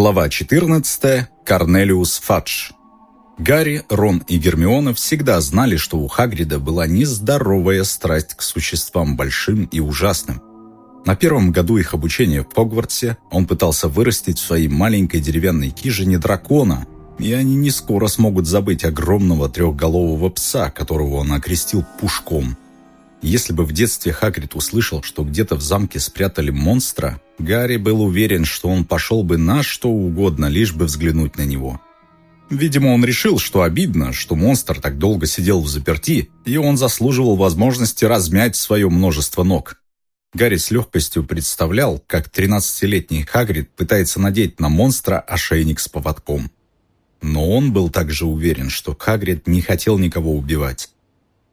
Глава 14. Корнелиус Фадж. Гарри, Рон и Гермиона всегда знали, что у Хагрида была нездоровая страсть к существам большим и ужасным. На первом году их обучения в Хогвартсе он пытался вырастить в своей маленькой деревянной хижине дракона, и они не скоро смогут забыть огромного трехголового пса, которого он окрестил Пушком. Если бы в детстве Хагрид услышал, что где-то в замке спрятали монстра, Гарри был уверен, что он пошел бы на что угодно, лишь бы взглянуть на него. Видимо, он решил, что обидно, что монстр так долго сидел в заперти, и он заслуживал возможности размять свое множество ног. Гарри с легкостью представлял, как 13-летний Хагрид пытается надеть на монстра ошейник с поводком. Но он был также уверен, что Хагрид не хотел никого убивать.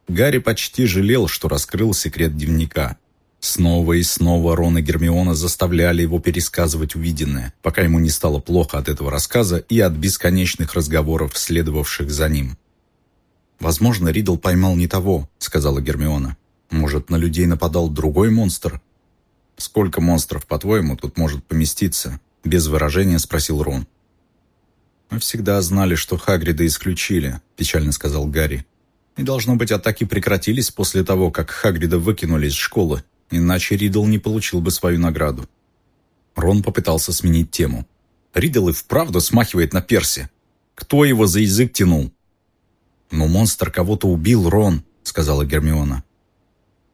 Гарри почти жалел, что раскрыл секрет дневника. Снова и снова Рон и Гермиона заставляли его пересказывать увиденное, пока ему не стало плохо от этого рассказа и от бесконечных разговоров, следовавших за ним. «Возможно, Ридл поймал не того», — сказала Гермиона. Может, на людей нападал другой монстр? Сколько монстров, по-твоему, тут может поместиться? Без выражения спросил Рон. Мы всегда знали, что Хагрида исключили, печально сказал Гарри. И должно быть, атаки прекратились после того, как Хагрида выкинули из школы, иначе Ридл не получил бы свою награду. Рон попытался сменить тему. Ридл и вправду смахивает на Перси. Кто его за язык тянул? «Но монстр кого-то убил, Рон», — сказала Гермиона.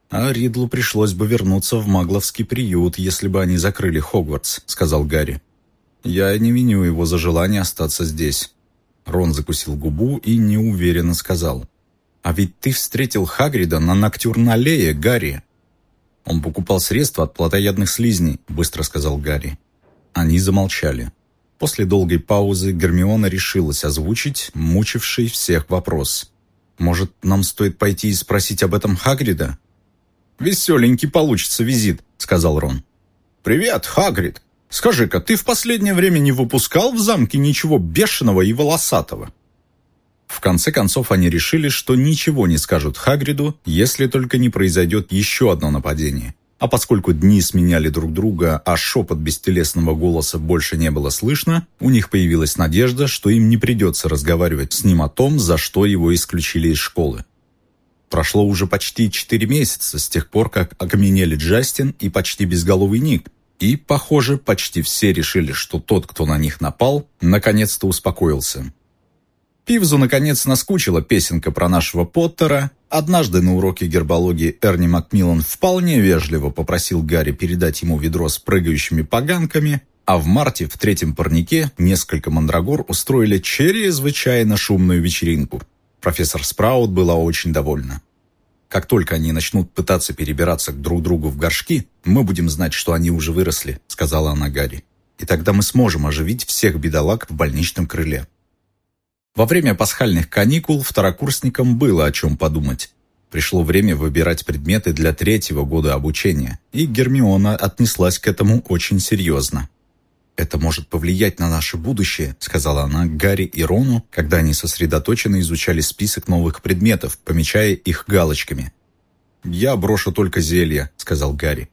«А Ридлу пришлось бы вернуться в Магловский приют, если бы они закрыли Хогвартс», — сказал Гарри. «Я не виню его за желание остаться здесь». Рон закусил губу и неуверенно сказал. «А ведь ты встретил Хагрида на Ноктюрналее, Гарри». «Он покупал средства от плотоядных слизней», — быстро сказал Гарри. Они замолчали. После долгой паузы Гермиона решилась озвучить мучивший всех вопрос. «Может, нам стоит пойти и спросить об этом Хагрида?» «Веселенький получится визит», — сказал Рон. «Привет, Хагрид. Скажи-ка, ты в последнее время не выпускал в замке ничего бешеного и волосатого?» В конце концов они решили, что ничего не скажут Хагриду, если только не произойдет еще одно нападение. А поскольку дни сменяли друг друга, а шепот бестелесного голоса больше не было слышно, у них появилась надежда, что им не придется разговаривать с ним о том, за что его исключили из школы. Прошло уже почти четыре месяца с тех пор, как окаменели Джастин и почти безголовый Ник. И, похоже, почти все решили, что тот, кто на них напал, наконец-то успокоился. Пивзу, наконец, наскучила песенка про нашего Поттера. Однажды на уроке гербологии Эрни Макмиллан вполне вежливо попросил Гарри передать ему ведро с прыгающими поганками, а в марте в третьем парнике несколько мандрагор устроили чрезвычайно шумную вечеринку – Профессор Спраут была очень довольна. Как только они начнут пытаться перебираться друг другу в горшки, мы будем знать, что они уже выросли», — сказала она Гарри. «И тогда мы сможем оживить всех бедолаг в больничном крыле». Во время пасхальных каникул второкурсникам было о чем подумать. Пришло время выбирать предметы для третьего года обучения, и Гермиона отнеслась к этому очень серьезно. «Это может повлиять на наше будущее», — сказала она Гарри и Рону, когда они сосредоточенно изучали список новых предметов, помечая их галочками. «Я брошу только зелья», — сказал Гарри.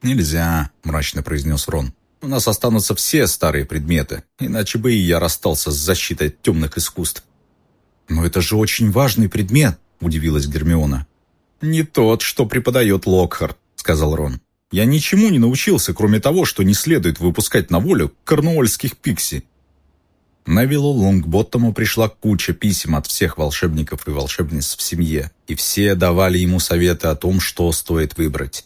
«Нельзя», — мрачно произнес Рон. «У нас останутся все старые предметы, иначе бы и я расстался с защитой темных искусств». «Но это же очень важный предмет», — удивилась Гермиона. «Не тот, что преподает Локхарт», — сказал Рон. Я ничему не научился, кроме того, что не следует выпускать на волю корнуольских пикси. Невилу Лонгботтому пришла куча писем от всех волшебников и волшебниц в семье, и все давали ему советы о том, что стоит выбрать.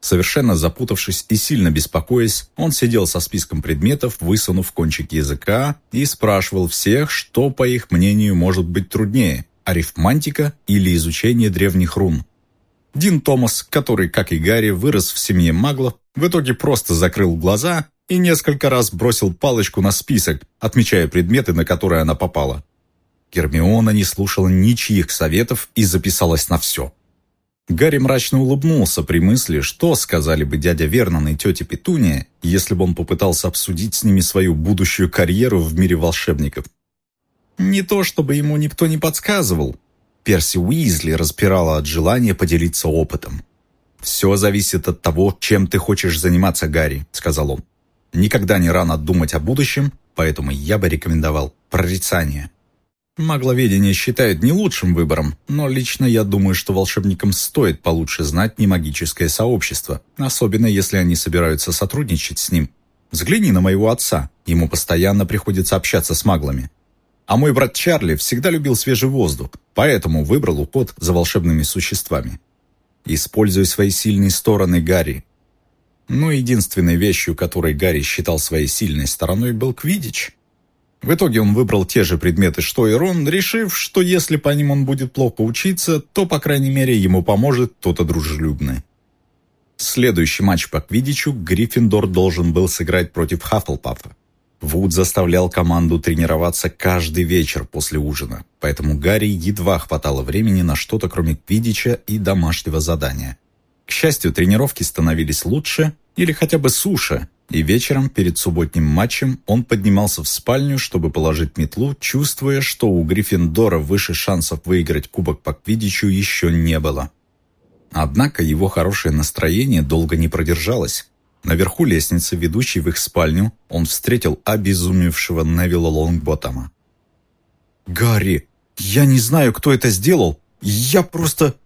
Совершенно запутавшись и сильно беспокоясь, он сидел со списком предметов, высунув кончик языка, и спрашивал всех, что, по их мнению, может быть труднее – арифмантика или изучение древних рун. Дин Томас, который, как и Гарри, вырос в семье маглов, в итоге просто закрыл глаза и несколько раз бросил палочку на список, отмечая предметы, на которые она попала. Гермиона не слушала ничьих советов и записалась на все. Гарри мрачно улыбнулся при мысли, что сказали бы дядя Вернон и тетя Петуния, если бы он попытался обсудить с ними свою будущую карьеру в мире волшебников. Не то чтобы ему никто не подсказывал, Перси Уизли распирала от желания поделиться опытом. «Все зависит от того, чем ты хочешь заниматься, Гарри», — сказал он. Никогда не рано думать о будущем, поэтому я бы рекомендовал прорицание. Магловедение считают не лучшим выбором, но лично я думаю, что волшебникам стоит получше знать немагическое сообщество, особенно если они собираются сотрудничать с ним. Взгляни на моего отца, ему постоянно приходится общаться с маглами. А мой брат Чарли всегда любил свежий воздух, поэтому выбрал уход за волшебными существами. Используй свои сильные стороны, Гарри. Но единственной вещью, которой Гарри считал своей сильной стороной, был квидич. В итоге он выбрал те же предметы, что и Рон, решив, что если по ним он будет плохо учиться, то, по крайней мере, ему поможет кто-то дружелюбный. Следующий матч по квидичу Гриффиндор должен был сыграть против Хаффлпафа. Вуд заставлял команду тренироваться каждый вечер после ужина, поэтому Гарри едва хватало времени на что-то, кроме квидича и домашнего задания. К счастью, тренировки становились лучше или хотя бы суше, и вечером перед субботним матчем он поднимался в спальню, чтобы положить метлу, чувствуя, что у Гриффиндора выше шансов выиграть кубок по квидичу еще не было. Однако его хорошее настроение долго не продержалось. Наверху лестницы, ведущей в их спальню, он встретил обезумевшего Невилла Лонгботтома. «Гарри, я не знаю, кто это сделал. Я просто...»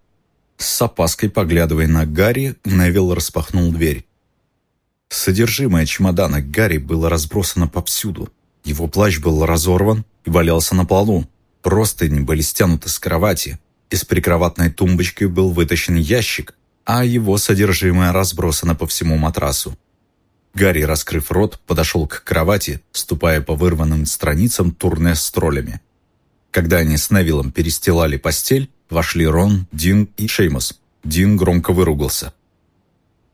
С опаской поглядывая на Гарри, Невилл распахнул дверь. Содержимое чемодана Гарри было разбросано повсюду. Его плащ был разорван и валялся на полу. Простыни были стянуты с кровати. Из прикроватной тумбочки был вытащен ящик, а его содержимое разбросано по всему матрасу. Гарри, раскрыв рот, подошел к кровати, ступая по вырванным страницам турне с троллями. Когда они с Невиллом перестилали постель, вошли Рон, Дин и Шеймус. Дин громко выругался.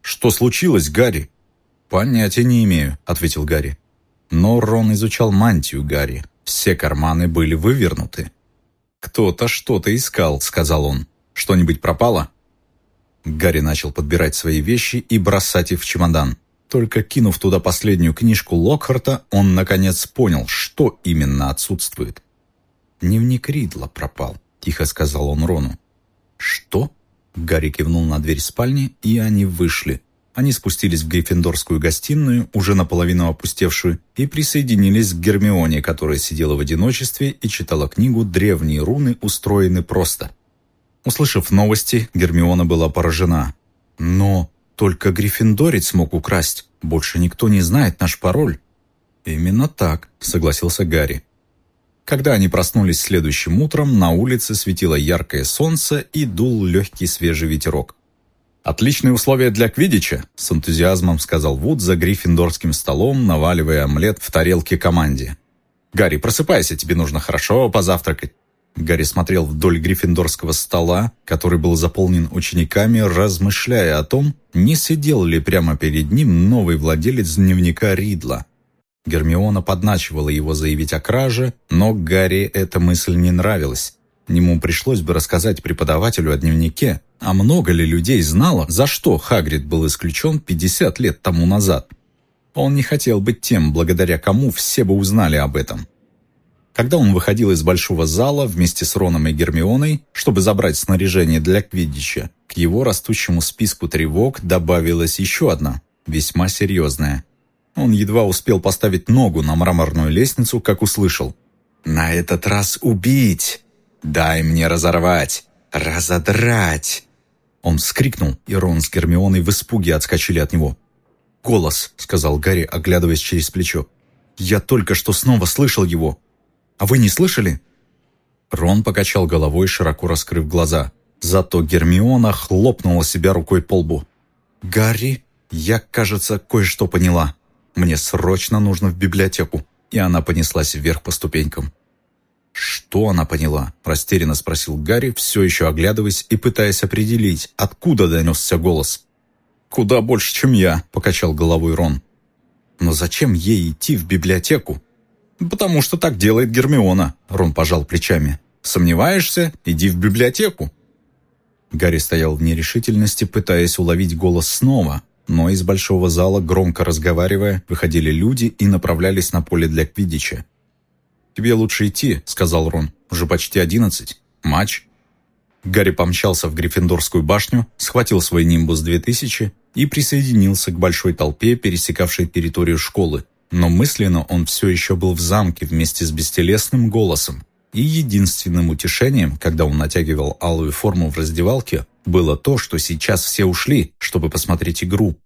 «Что случилось, Гарри?» «Понятия не имею», — ответил Гарри. Но Рон изучал мантию Гарри. Все карманы были вывернуты. «Кто-то что-то искал», — сказал он. «Что-нибудь пропало?» Гарри начал подбирать свои вещи и бросать их в чемодан. Только кинув туда последнюю книжку Локхарта, он наконец понял, что именно отсутствует. «Дневник Ридла пропал», — тихо сказал он Рону. «Что?» Гарри кивнул на дверь спальни, и они вышли. Они спустились в Гриффиндорскую гостиную, уже наполовину опустевшую, и присоединились к Гермионе, которая сидела в одиночестве и читала книгу «Древние руны устроены просто». Услышав новости, Гермиона была поражена. «Но только Гриффиндорец смог украсть. Больше никто не знает наш пароль». «Именно так», — согласился Гарри. Когда они проснулись следующим утром, на улице светило яркое солнце и дул легкий свежий ветерок. «Отличные условия для квидича», — с энтузиазмом сказал Вуд за гриффиндорским столом, наваливая омлет в тарелке команде. «Гарри, просыпайся, тебе нужно хорошо позавтракать». Гарри смотрел вдоль гриффиндорского стола, который был заполнен учениками, размышляя о том, не сидел ли прямо перед ним новый владелец дневника Ридла. Гермиона подначивала его заявить о краже, но Гарри эта мысль не нравилась. Ему пришлось бы рассказать преподавателю о дневнике, а много ли людей знало, за что Хагрид был исключен 50 лет тому назад. Он не хотел быть тем, благодаря кому все бы узнали об этом. Когда он выходил из большого зала вместе с Роном и Гермионой, чтобы забрать снаряжение для Квиддича, к его растущему списку тревог добавилась еще одна, весьма серьезная. Он едва успел поставить ногу на мраморную лестницу, как услышал «На этот раз убить! Дай мне разорвать! Разодрать!» Он вскрикнул, и Рон с Гермионой в испуге отскочили от него. «Голос», — сказал Гарри, оглядываясь через плечо. «Я только что снова слышал его. А вы не слышали?» Рон покачал головой, широко раскрыв глаза. Зато Гермиона хлопнула себя рукой по лбу. «Гарри, я, кажется, кое-что поняла. Мне срочно нужно в библиотеку». И она понеслась вверх по ступенькам. «Что она поняла?» – растерянно спросил Гарри, все еще оглядываясь и пытаясь определить, откуда донесся голос. «Куда больше, чем я», – покачал головой Рон. «Но зачем ей идти в библиотеку?» «Потому что так делает Гермиона», – Рон пожал плечами. «Сомневаешься? Иди в библиотеку». Гарри стоял в нерешительности, пытаясь уловить голос снова, но из большого зала, громко разговаривая, выходили люди и направлялись на поле для квиддича. «Тебе лучше идти», — сказал Рон. «Уже почти одиннадцать. Матч». Гарри помчался в Гриффиндорскую башню, схватил свой Нимбус 2000 и присоединился к большой толпе, пересекавшей территорию школы. Но мысленно он все еще был в замке вместе с бестелесным голосом. И единственным утешением, когда он натягивал алую форму в раздевалке, было то, что сейчас все ушли, чтобы посмотреть игру.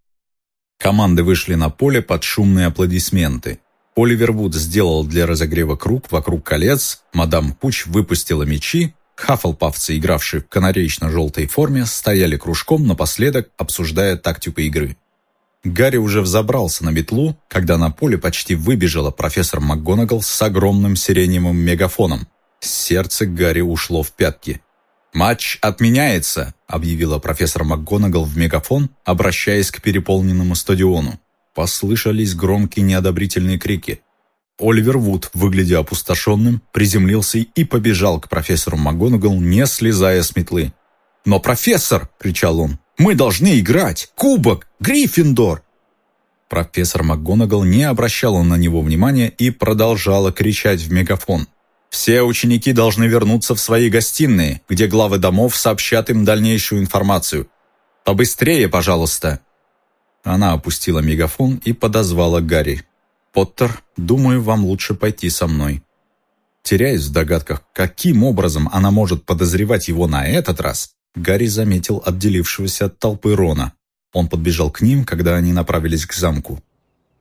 Команды вышли на поле под шумные аплодисменты. Оливер Вуд сделал для разогрева круг вокруг колец, мадам Пуч выпустила мячи, хаффлпафцы, игравшие в канареечно-желтой форме, стояли кружком напоследок, обсуждая тактику игры. Гарри уже взобрался на метлу, когда на поле почти выбежала профессор МакГонагал с огромным сиреневым мегафоном. Сердце Гарри ушло в пятки. «Матч отменяется», — объявила профессор МакГонагал в мегафон, обращаясь к переполненному стадиону. Послышались громкие неодобрительные крики. Оливер Вуд, выглядя опустошенным, приземлился и побежал к профессору МакГонагал, не слезая с метлы. «Но, профессор!» — кричал он. «Мы должны играть! Кубок! Гриффиндор!» Профессор МакГонагал не обращала на него внимания и продолжала кричать в мегафон. Все ученики должны вернуться в свои гостиные, где главы домов сообщат им дальнейшую информацию. Побыстрее, пожалуйста!» Она опустила мегафон и подозвала Гарри. «Поттер, думаю, вам лучше пойти со мной». Теряясь в догадках, каким образом она может подозревать его на этот раз, Гарри заметил отделившегося от толпы Рона. Он подбежал к ним, когда они направились к замку.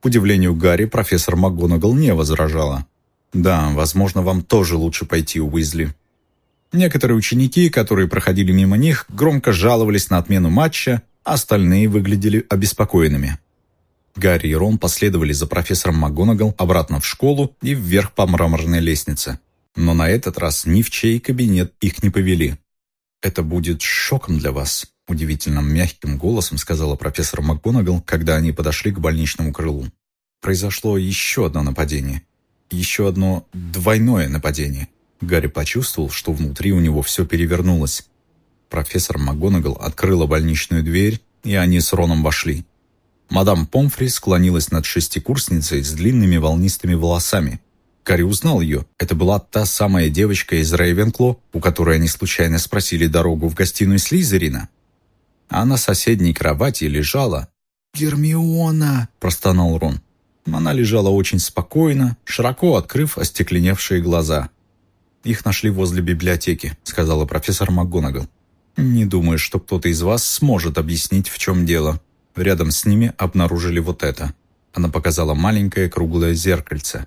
К удивлению Гарри, профессор МакГонагал не возражала. «Да, возможно, вам тоже лучше пойти, Уизли». Некоторые ученики, которые проходили мимо них, громко жаловались на отмену матча, остальные выглядели обеспокоенными. Гарри и Рон последовали за профессором МакГонагал обратно в школу и вверх по мраморной лестнице. Но на этот раз ни в чей кабинет их не повели. «Это будет шоком для вас», – удивительно мягким голосом сказала профессор МакГонагал, когда они подошли к больничному крылу. Произошло еще одно нападение еще одно двойное нападение. Гарри почувствовал, что внутри у него все перевернулось. Профессор МакГонагал открыла больничную дверь, и они с Роном вошли. Мадам Помфри склонилась над шестикурсницей с длинными волнистыми волосами. Гарри узнал ее. Это была та самая девочка из Рейвенкло, у которой они случайно спросили дорогу в гостиную Слизерина. А на соседней кровати лежала... «Гермиона!» – простонал Рон. Она лежала очень спокойно, широко открыв остекленевшие глаза. «Их нашли возле библиотеки», — сказала профессор МакГонагал. «Не думаю, что кто-то из вас сможет объяснить, в чем дело. Рядом с ними обнаружили вот это». Она показала маленькое круглое зеркальце.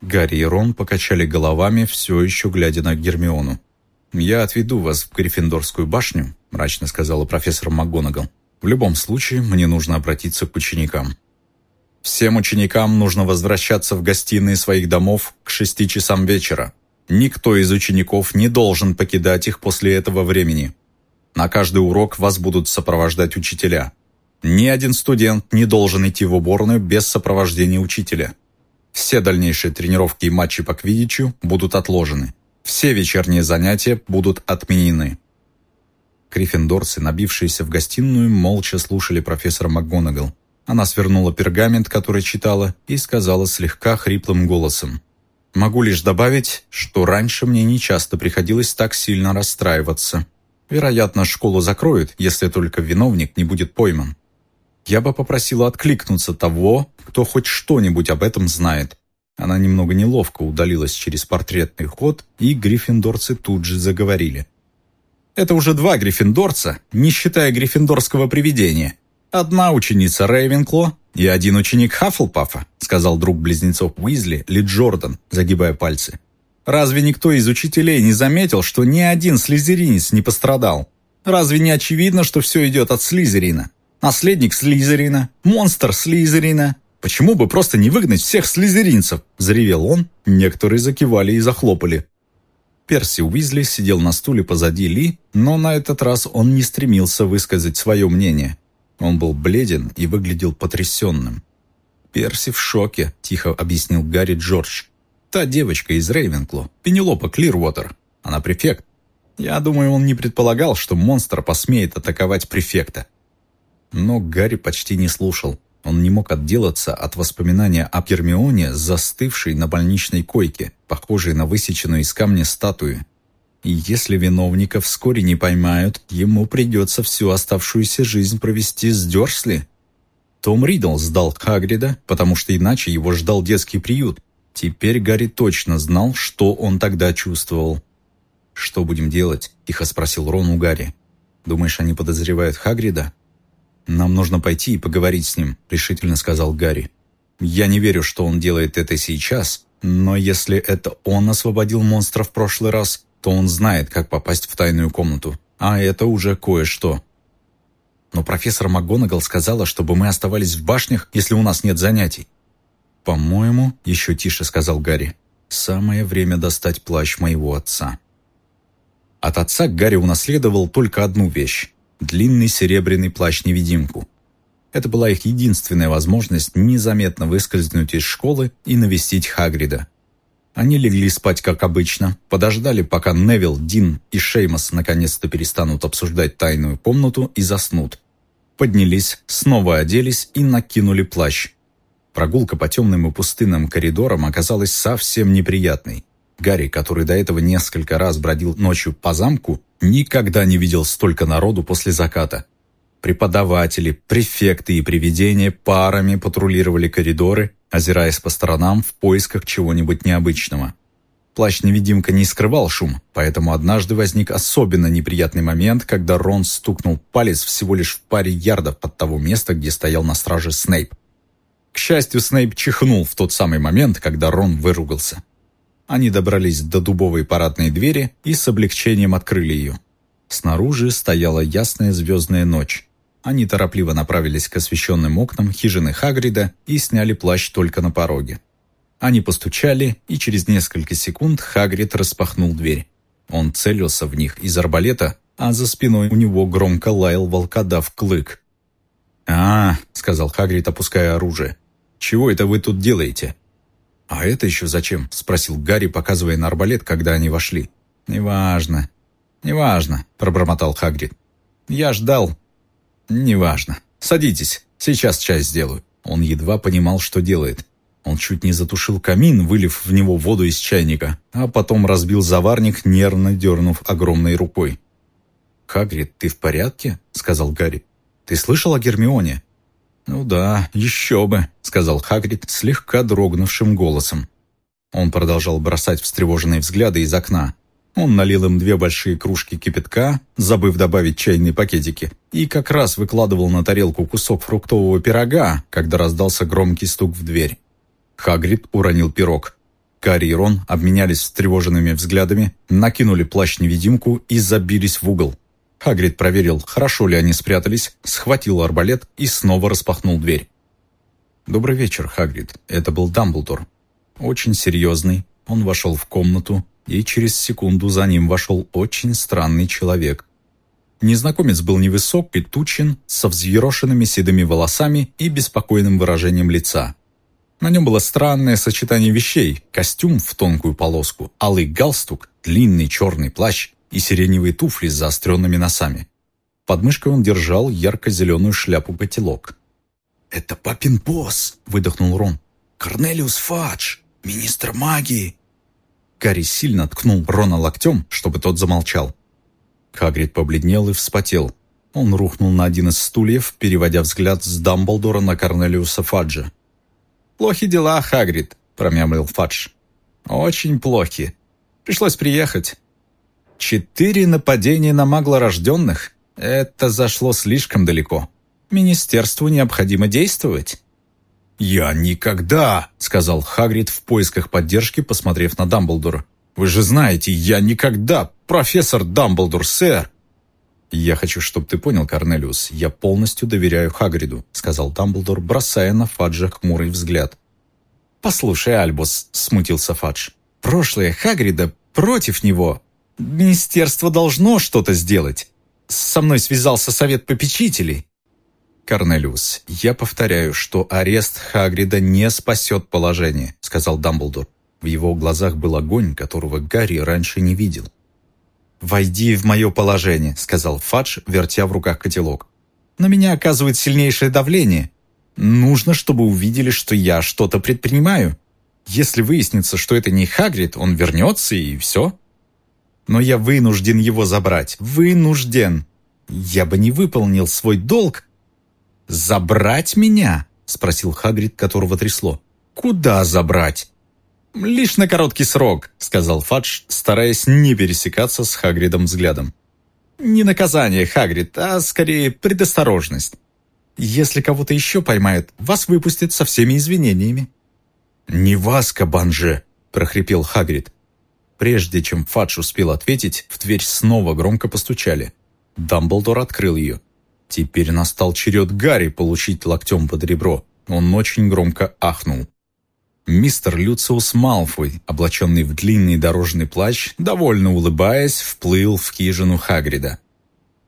Гарри и Рон покачали головами, все еще глядя на Гермиону. «Я отведу вас в Гриффиндорскую башню», — мрачно сказала профессор МакГонагал. «В любом случае, мне нужно обратиться к ученикам». Всем ученикам нужно возвращаться в гостиные своих домов к шести часам вечера. Никто из учеников не должен покидать их после этого времени. На каждый урок вас будут сопровождать учителя. Ни один студент не должен идти в уборную без сопровождения учителя. Все дальнейшие тренировки и матчи по квиддичу будут отложены. Все вечерние занятия будут отменены. Гриффиндорцы, набившиеся в гостиную, молча слушали профессора МакГонагал. Она свернула пергамент, который читала, и сказала слегка хриплым голосом. «Могу лишь добавить, что раньше мне нечасто приходилось так сильно расстраиваться. Вероятно, школу закроют, если только виновник не будет пойман. Я бы попросила откликнуться того, кто хоть что-нибудь об этом знает». Она немного неловко удалилась через портретный ход, и гриффиндорцы тут же заговорили. «Это уже два гриффиндорца, не считая гриффиндорского привидения», «Одна ученица Рейвенкло и один ученик Хаффлпафа», сказал друг близнецов Уизли, Ли Джордан, загибая пальцы. «Разве никто из учителей не заметил, что ни один слизеринец не пострадал? Разве не очевидно, что все идет от слизерина? Наследник слизерина, монстр слизерина. Почему бы просто не выгнать всех слизеринцев?» – заревел он. Некоторые закивали и захлопали. Перси Уизли сидел на стуле позади Ли, но на этот раз он не стремился высказать свое мнение – он был бледен и выглядел потрясенным. «Перси в шоке», – тихо объяснил Гарри Джордж. «Та девочка из Рейвенкло, Пенелопа Клирвотер. Она префект. Я думаю, он не предполагал, что монстр посмеет атаковать префекта». Но Гарри почти не слушал. Он не мог отделаться от воспоминания о Гермионе, застывшей на больничной койке, похожей на высеченную из камня статую. И если виновника вскоре не поймают, ему придется всю оставшуюся жизнь провести с Дёрсли. Том Ридл сдал Хагрида, потому что иначе его ждал детский приют. Теперь Гарри точно знал, что он тогда чувствовал. «Что будем делать?» – тихо спросил Рон у Гарри. «Думаешь, они подозревают Хагрида?» «Нам нужно пойти и поговорить с ним», – решительно сказал Гарри. «Я не верю, что он делает это сейчас, но если это он освободил монстра в прошлый раз, то он знает, как попасть в тайную комнату. А это уже кое-что». «Но профессор МакГонагал сказала, чтобы мы оставались в башнях, если у нас нет занятий». «По-моему», — еще тише сказал Гарри, — «самое время достать плащ моего отца». От отца Гарри унаследовал только одну вещь – длинный серебряный плащ-невидимку. Это была их единственная возможность незаметно выскользнуть из школы и навестить Хагрида. Они легли спать, как обычно, подождали, пока Невил, Дин и Шеймос наконец-то перестанут обсуждать тайную комнату и заснут. Поднялись, снова оделись и накинули плащ. Прогулка по темным и пустынным коридорам оказалась совсем неприятной. Гарри, который до этого несколько раз бродил ночью по замку, никогда не видел столько народу после заката. Преподаватели, префекты и привидения парами патрулировали коридоры, озираясь по сторонам в поисках чего-нибудь необычного. Плащ-невидимка не скрывал шум, поэтому однажды возник особенно неприятный момент, когда Рон стукнул палец всего лишь в паре ярдов от того места, где стоял на страже Снейп. К счастью, Снейп чихнул в тот самый момент, когда Рон выругался. Они добрались до дубовой парадной двери и с облегчением открыли ее. Снаружи стояла ясная звездная ночь. Они торопливо направились к освещенным окнам хижины Хагрида и сняли плащ только на пороге. Они постучали, и через несколько секунд Хагрид распахнул дверь. Он целился в них из арбалета, а за спиной у него громко лаял волкодав Клык. «А, — сказал Хагрид, опуская оружие, — чего это вы тут делаете?» «А это еще зачем?» – спросил Гарри, показывая на арбалет, когда они вошли. «Неважно, неважно», – пробормотал Хагрид. «Я ждал». «Неважно. Садитесь, сейчас чай сделаю». Он едва понимал, что делает. Он чуть не затушил камин, вылив в него воду из чайника, а потом разбил заварник, нервно дернув огромной рукой. «Хагрид, ты в порядке?» – сказал Гарри. «Ты слышал о Гермионе?» «Ну да, еще бы», — сказал Хагрид слегка дрогнувшим голосом. Он продолжал бросать встревоженные взгляды из окна. Он налил им две большие кружки кипятка, забыв добавить чайные пакетики, и как раз выкладывал на тарелку кусок фруктового пирога, когда раздался громкий стук в дверь. Хагрид уронил пирог. Карри и Рон обменялись встревоженными взглядами, накинули плащ-невидимку и забились в угол. Хагрид проверил, хорошо ли они спрятались, схватил арбалет и снова распахнул дверь. «Добрый вечер, Хагрид. Это был Дамблдор. Очень серьезный. Он вошел в комнату, и через секунду за ним вошел очень странный человек. Незнакомец был невысок, петучин, со взъерошенными седыми волосами и беспокойным выражением лица. На нем было странное сочетание вещей, костюм в тонкую полоску, алый галстук, длинный черный плащ и сиреневые туфли с заостренными носами. Под мышкой он держал ярко-зеленую шляпу-котелок. «Это папин босс!» — выдохнул Рон. «Корнелиус Фадж, министр магии!» Гарри сильно ткнул Рона локтем, чтобы тот замолчал. Хагрид побледнел и вспотел. Он рухнул на один из стульев, переводя взгляд с Дамблдора на Корнелиуса Фаджа. «Плохи дела, Хагрид», — промямлил Фадж. «Очень плохи. Пришлось приехать. Четыре нападения на маглорожденных? Это зашло слишком далеко. Министерству необходимо действовать. «Я никогда!» — сказал Хагрид в поисках поддержки, посмотрев на Дамблдора. «Вы же знаете, я никогда! Профессор Дамблдор, сэр!» «Я хочу, чтобы ты понял, Корнелиус, я полностью доверяю Хагриду», — сказал Дамблдор, бросая на Фаджа хмурый взгляд. «Послушай, Альбус», — смутился Фадж, — «прошлое Хагрида против него. Министерство должно что-то сделать. Со мной связался совет попечителей. «Корнелиус, я повторяю, что арест Хагрида не спасет положение», сказал Дамблдор. В его глазах был огонь, которого Гарри раньше не видел. «Войди в мое положение», — сказал Фадж, вертя в руках котелок. «На меня оказывает сильнейшее давление. Нужно, чтобы увидели, что я что-то предпринимаю. Если выяснится, что это не Хагрид, он вернется и все». Но я вынужден его забрать. Вынужден. Я бы не выполнил свой долг. «Забрать меня?» — спросил Хагрид, которого трясло. «Куда забрать?» «Лишь на короткий срок», — сказал Фадж, стараясь не пересекаться с Хагридом взглядом. «Не наказание, Хагрид, а скорее предосторожность. Если кого-то еще поймают, вас выпустят со всеми извинениями». «Не вас, кабанже!» — прохрипел Хагрид. Прежде чем Фадж успел ответить, в дверь снова громко постучали. Дамблдор открыл ее. Теперь настал черед Гарри получить локтем под ребро. Он очень громко ахнул. Мистер Люциус Малфой, облаченный в длинный дорожный плащ, довольно улыбаясь, вплыл в хижину Хагрида.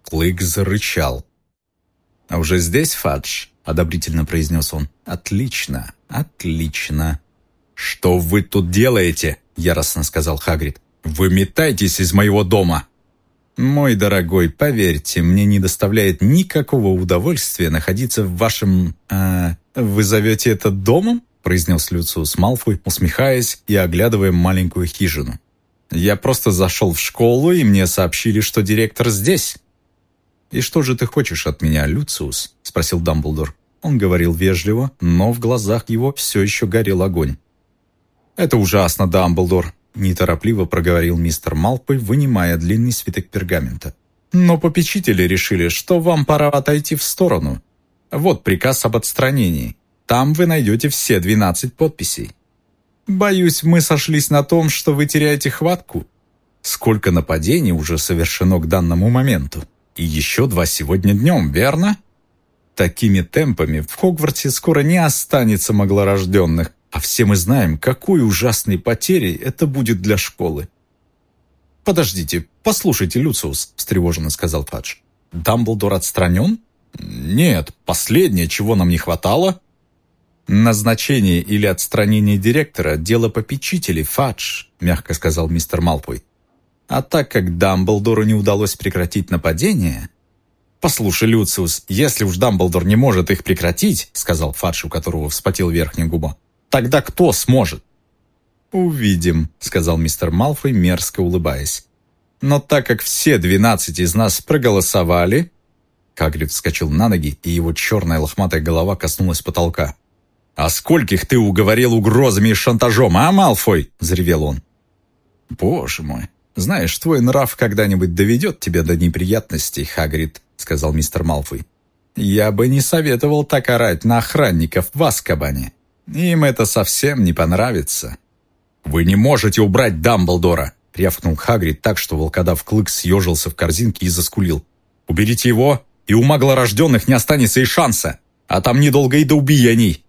Клык зарычал. «А уже здесь, Фадж?» — одобрительно произнес он. «Отлично, отлично». «Что вы тут делаете?» — яростно сказал Хагрид. «Вы метайтесь из моего дома!» «Мой дорогой, поверьте, мне не доставляет никакого удовольствия находиться в вашем... Э, вы зовете это домом?» произнес Люциус Малфой, усмехаясь и оглядывая маленькую хижину. «Я просто зашел в школу, и мне сообщили, что директор здесь». «И что же ты хочешь от меня, Люциус?» — спросил Дамблдор. Он говорил вежливо, но в глазах его все еще горел огонь. «Это ужасно, Дамблдор», — неторопливо проговорил мистер Малпой, вынимая длинный свиток пергамента. «Но попечители решили, что вам пора отойти в сторону. Вот приказ об отстранении. Там вы найдете все 12 подписей. Боюсь, мы сошлись на том, что вы теряете хватку. Сколько нападений уже совершено к данному моменту? И еще два сегодня днем, верно? Такими темпами в Хогвартсе скоро не останется маглорожденных, а все мы знаем, какой ужасной потерей это будет для школы. «Подождите, послушайте, Люциус», — встревоженно сказал Фадж. «Дамблдор отстранен?» «Нет, последнее, чего нам не хватало...» «Назначение или отстранение директора – дело попечителей, Фадж», — мягко сказал мистер Малпой. «А так как Дамблдору не удалось прекратить нападение...» «Послушай, Люциус, если уж Дамблдор не может их прекратить», — сказал Фадж, у которого вспотел верхняя губа, Тогда кто сможет?» «Увидим», — сказал мистер Малфой, мерзко улыбаясь. «Но так как все двенадцать из нас проголосовали...» Кагрид вскочил на ноги, и его черная лохматая голова коснулась потолка. «А скольких ты уговорил угрозами и шантажом, а, Малфой?» — заревел он. «Боже мой, знаешь, твой нрав когда-нибудь доведет тебя до неприятностей, Хагрид», — сказал мистер Малфой. «Я бы не советовал так орать на охранников в Аскабане. Им это совсем не понравится. «Вы не можете убрать Дамблдора!» — рявкнул Хагрид так, что волкодав Клык съежился в корзинке и заскулил. «Уберите его, и у маглорожденных не останется и шанса, а там недолго и до убиений!»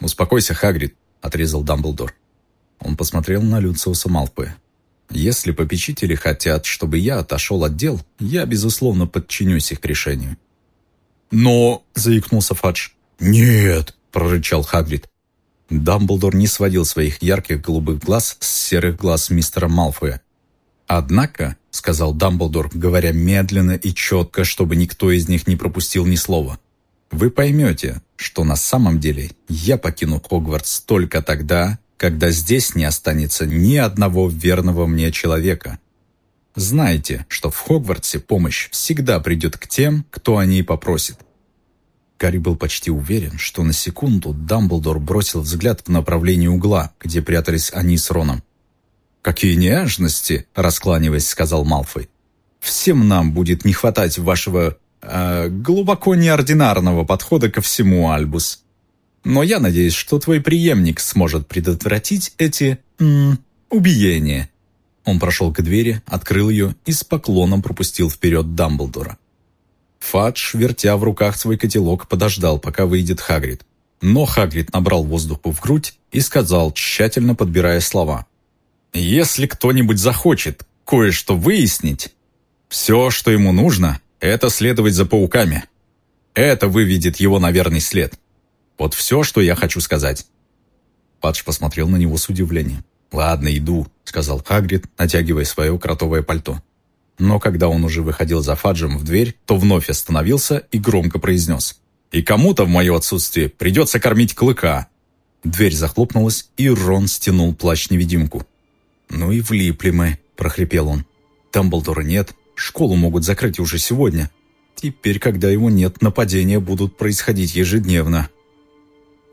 «Успокойся, Хагрид», — отрезал Дамблдор. Он посмотрел на Люциуса Малпы. «Если попечители хотят, чтобы я отошел от дел, я, безусловно, подчинюсь их решению». «Но...» — заикнулся Фадж. «Нет, прорычал Хагрид. Дамблдор не сводил своих ярких голубых глаз с серых глаз мистера Малфоя. «Однако», — сказал Дамблдор, говоря медленно и четко, чтобы никто из них не пропустил ни слова, «вы поймете, что на самом деле я покину Хогвартс только тогда, когда здесь не останется ни одного верного мне человека. Знайте, что в Хогвартсе помощь всегда придет к тем, кто о ней попросит. Гарри был почти уверен, что на секунду Дамблдор бросил взгляд в направлении угла, где прятались они с Роном. «Какие нежности!» – раскланиваясь, сказал Малфой. «Всем нам будет не хватать вашего э, глубоко неординарного подхода ко всему, Альбус. Но я надеюсь, что твой преемник сможет предотвратить эти... М, убиения». Он прошел к двери, открыл ее и с поклоном пропустил вперед Дамблдора. Фадж, вертя в руках свой котелок, подождал, пока выйдет Хагрид. Но Хагрид набрал воздуху в грудь и сказал, тщательно подбирая слова. «Если кто-нибудь захочет кое-что выяснить, все, что ему нужно, это следовать за пауками. Это выведет его на верный след. Вот все, что я хочу сказать». Фадж посмотрел на него с удивлением. «Ладно, иду», — сказал Хагрид, натягивая свое кротовое пальто. Но когда он уже выходил за Фаджем в дверь, то вновь остановился и громко произнес. «И кому-то в мое отсутствие придется кормить клыка». Дверь захлопнулась, и Рон стянул плащ-невидимку. «Ну и влипли мы», – прохрипел он. «Дамблдора нет, школу могут закрыть уже сегодня. Теперь, когда его нет, нападения будут происходить ежедневно».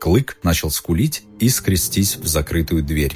Клык начал скулить и скрестись в закрытую дверь.